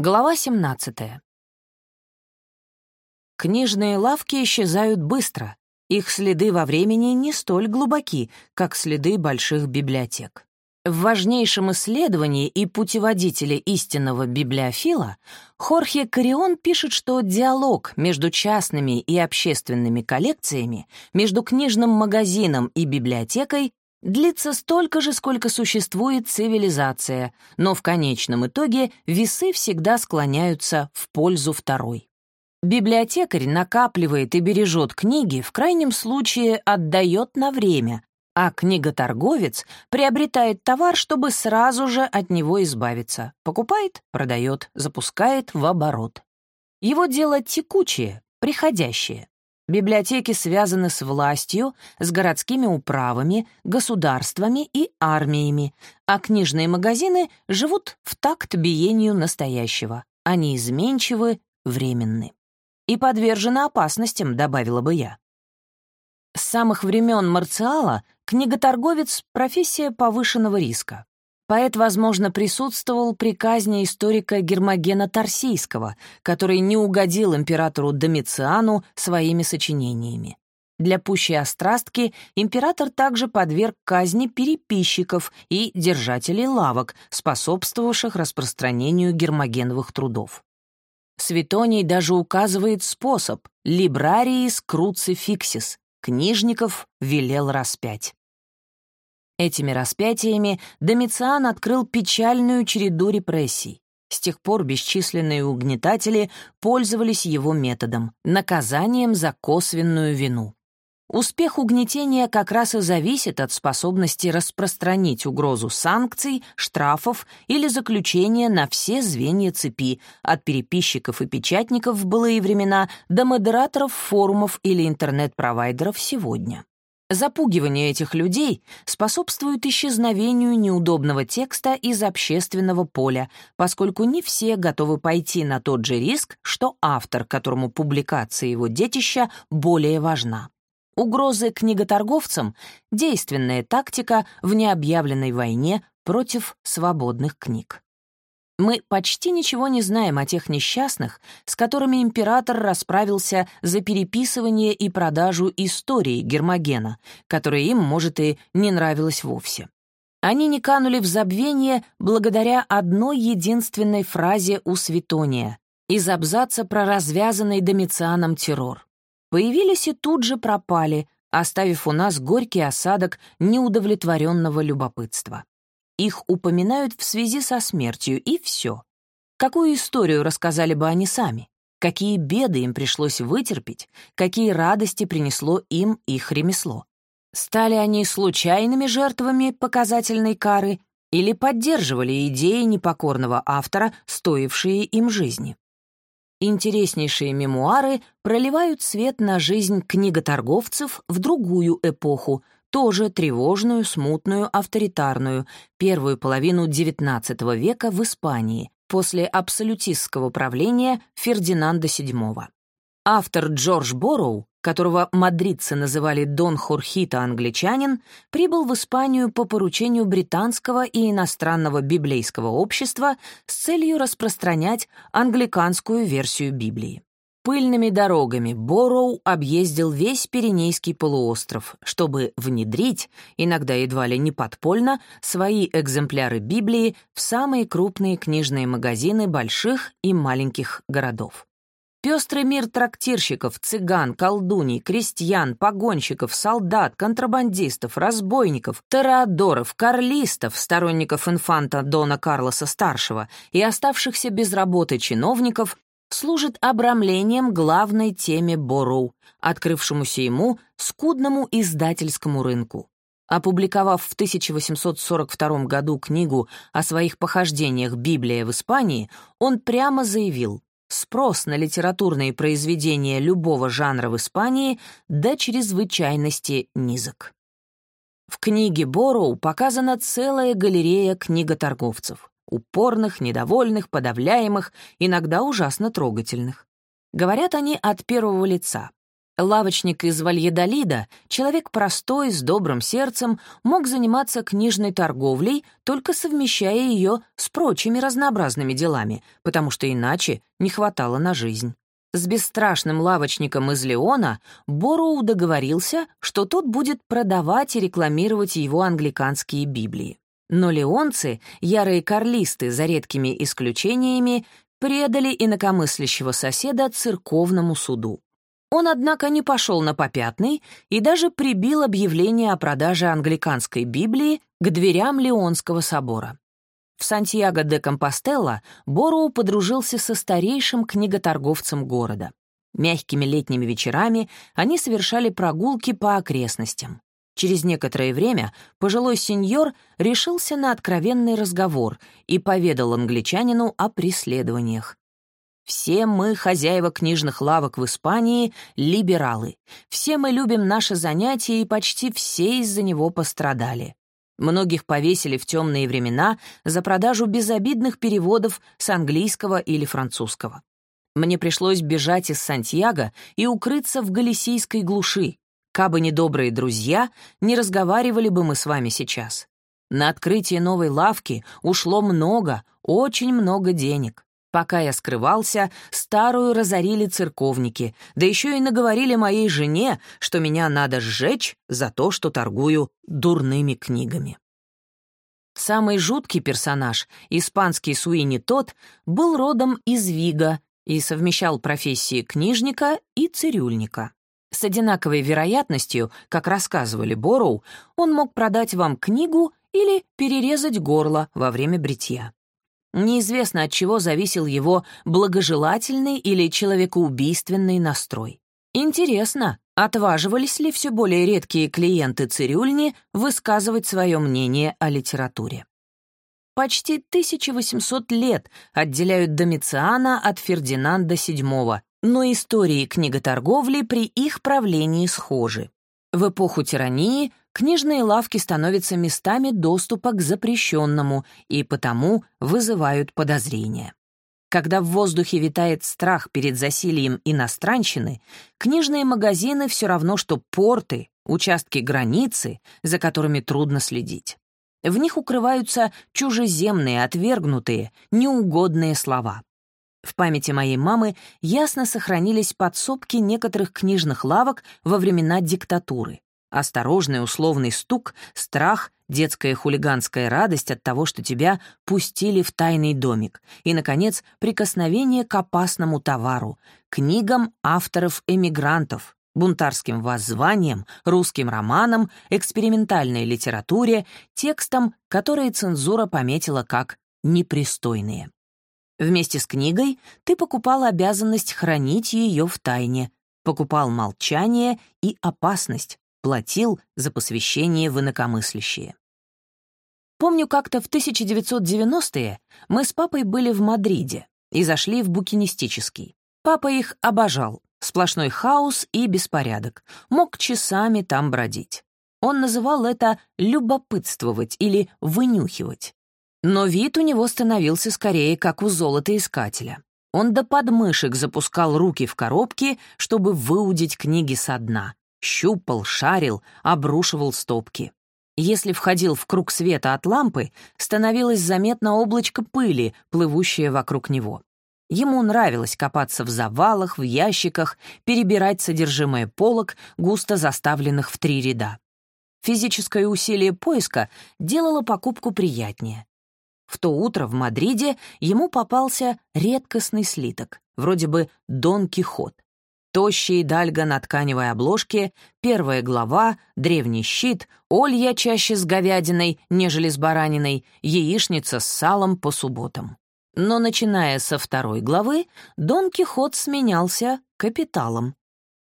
Глава 17. Книжные лавки исчезают быстро. Их следы во времени не столь глубоки, как следы больших библиотек. В важнейшем исследовании и путеводителе истинного библиофила Хорхе Карион пишет, что диалог между частными и общественными коллекциями, между книжным магазином и библиотекой длится столько же, сколько существует цивилизация, но в конечном итоге весы всегда склоняются в пользу второй. Библиотекарь накапливает и бережет книги, в крайнем случае отдает на время, а книготорговец приобретает товар, чтобы сразу же от него избавиться. Покупает, продает, запускает в оборот. Его дело текучее, приходящее. Библиотеки связаны с властью, с городскими управами, государствами и армиями, а книжные магазины живут в такт биению настоящего. Они изменчивы, временны. И подвержены опасностям, добавила бы я. С самых времен Марциала книготорговец — профессия повышенного риска. Поэт, возможно, присутствовал при казни историка Гермогена Тарсийского, который не угодил императору Домициану своими сочинениями. Для пущей острастки император также подверг казни переписчиков и держателей лавок, способствовавших распространению гермогеновых трудов. Светоний даже указывает способ «либрариис круцификсис» — книжников велел распять. Этими распятиями Домициан открыл печальную череду репрессий. С тех пор бесчисленные угнетатели пользовались его методом — наказанием за косвенную вину. Успех угнетения как раз и зависит от способности распространить угрозу санкций, штрафов или заключения на все звенья цепи, от переписчиков и печатников в былые времена до модераторов форумов или интернет-провайдеров сегодня. Запугивание этих людей способствует исчезновению неудобного текста из общественного поля, поскольку не все готовы пойти на тот же риск, что автор, которому публикация его детища более важна. Угрозы книготорговцам — действенная тактика в необъявленной войне против свободных книг. Мы почти ничего не знаем о тех несчастных, с которыми император расправился за переписывание и продажу истории Гермогена, которая им, может, и не нравилась вовсе. Они не канули в забвение благодаря одной единственной фразе у Светония из абзаца про развязанный Домицианом террор. Появились и тут же пропали, оставив у нас горький осадок неудовлетворенного любопытства. Их упоминают в связи со смертью, и все. Какую историю рассказали бы они сами? Какие беды им пришлось вытерпеть? Какие радости принесло им их ремесло? Стали они случайными жертвами показательной кары или поддерживали идеи непокорного автора, стоившие им жизни? Интереснейшие мемуары проливают свет на жизнь книготорговцев в другую эпоху — тоже тревожную, смутную, авторитарную, первую половину XIX века в Испании, после абсолютистского правления Фердинанда VII. Автор Джордж Борроу, которого мадридцы называли Дон Хорхита англичанин, прибыл в Испанию по поручению британского и иностранного библейского общества с целью распространять англиканскую версию Библии. Пыльными дорогами Бороу объездил весь Пиренейский полуостров, чтобы внедрить, иногда едва ли не подпольно, свои экземпляры Библии в самые крупные книжные магазины больших и маленьких городов. Пестрый мир трактирщиков, цыган, колдуний, крестьян, погонщиков, солдат, контрабандистов, разбойников, тореадоров, карлистов, сторонников инфанта Дона Карлоса-старшего и оставшихся без работы чиновников служит обрамлением главной теме Бороу, открывшемуся ему скудному издательскому рынку. Опубликовав в 1842 году книгу о своих похождениях «Библия в Испании», он прямо заявил «Спрос на литературные произведения любого жанра в Испании до чрезвычайности низок». В книге Бороу показана целая галерея книготорговцев упорных, недовольных, подавляемых, иногда ужасно трогательных. Говорят они от первого лица. Лавочник из Вальедолида, человек простой, с добрым сердцем, мог заниматься книжной торговлей, только совмещая ее с прочими разнообразными делами, потому что иначе не хватало на жизнь. С бесстрашным лавочником из Леона Бороу договорился, что тот будет продавать и рекламировать его англиканские Библии. Но леонцы, ярые карлисты за редкими исключениями, предали инакомыслящего соседа церковному суду. Он, однако, не пошел на попятный и даже прибил объявление о продаже англиканской Библии к дверям Леонского собора. В Сантьяго де Компостелло Бороу подружился со старейшим книготорговцем города. Мягкими летними вечерами они совершали прогулки по окрестностям. Через некоторое время пожилой сеньор решился на откровенный разговор и поведал англичанину о преследованиях. Все мы, хозяева книжных лавок в Испании, либералы. Все мы любим наше занятие, и почти все из-за него пострадали. Многих повесили в темные времена за продажу безобидных переводов с английского или французского. Мне пришлось бежать из Сантьяго и укрыться в галисийской глуши. Кабы не добрые друзья, не разговаривали бы мы с вами сейчас. На открытие новой лавки ушло много, очень много денег. Пока я скрывался, старую разорили церковники, да еще и наговорили моей жене, что меня надо сжечь за то, что торгую дурными книгами. Самый жуткий персонаж, испанский Суини Тот, был родом из Вига и совмещал профессии книжника и цирюльника. С одинаковой вероятностью, как рассказывали Бороу, он мог продать вам книгу или перерезать горло во время бритья. Неизвестно, от чего зависел его благожелательный или человекоубийственный настрой. Интересно, отваживались ли все более редкие клиенты цирюльни высказывать свое мнение о литературе. Почти 1800 лет отделяют Домициана от Фердинанда VII, но истории книготорговли при их правлении схожи. В эпоху тирании книжные лавки становятся местами доступа к запрещенному и потому вызывают подозрения. Когда в воздухе витает страх перед засилием иностранщины, книжные магазины все равно, что порты, участки границы, за которыми трудно следить. В них укрываются чужеземные, отвергнутые, неугодные слова. В памяти моей мамы ясно сохранились подсобки некоторых книжных лавок во времена диктатуры. Осторожный условный стук, страх, детская хулиганская радость от того, что тебя пустили в тайный домик. И, наконец, прикосновение к опасному товару, книгам авторов-эмигрантов, бунтарским воззваниям, русским романам, экспериментальной литературе, текстам, которые цензура пометила как «непристойные». Вместе с книгой ты покупал обязанность хранить ее в тайне, покупал молчание и опасность, платил за посвящение в инакомыслящие. Помню, как-то в 1990-е мы с папой были в Мадриде и зашли в букинистический. Папа их обожал. Сплошной хаос и беспорядок. Мог часами там бродить. Он называл это «любопытствовать» или «вынюхивать». Но вид у него становился скорее как у золотоискателя. Он до подмышек запускал руки в коробки, чтобы выудить книги со дна, Щупал, шарил, обрушивал стопки. Если входил в круг света от лампы, становилось заметно облачко пыли, плывущее вокруг него. Ему нравилось копаться в завалах, в ящиках, перебирать содержимое полок, густо заставленных в три ряда. Физическое усилие поиска делало покупку приятнее. В то утро в Мадриде ему попался редкостный слиток, вроде бы «Дон Кихот». Тощий дальга на тканевой обложке, первая глава, древний щит, олья чаще с говядиной, нежели с бараниной, яичница с салом по субботам. Но начиная со второй главы, Дон Кихот сменялся капиталом.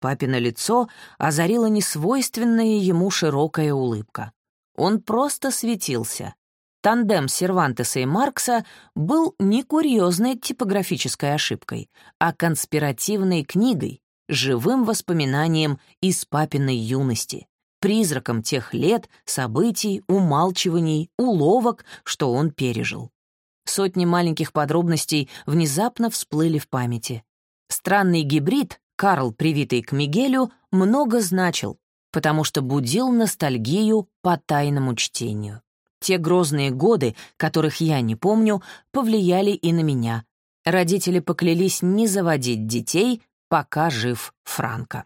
Папино лицо озарила несвойственная ему широкая улыбка. Он просто светился. Тандем Сервантеса и Маркса был не курьезной типографической ошибкой, а конспиративной книгой, живым воспоминанием из папиной юности, призраком тех лет, событий, умалчиваний, уловок, что он пережил. Сотни маленьких подробностей внезапно всплыли в памяти. Странный гибрид, Карл, привитый к Мигелю, много значил, потому что будил ностальгию по тайному чтению. Те грозные годы, которых я не помню, повлияли и на меня. Родители поклялись не заводить детей, пока жив Франко.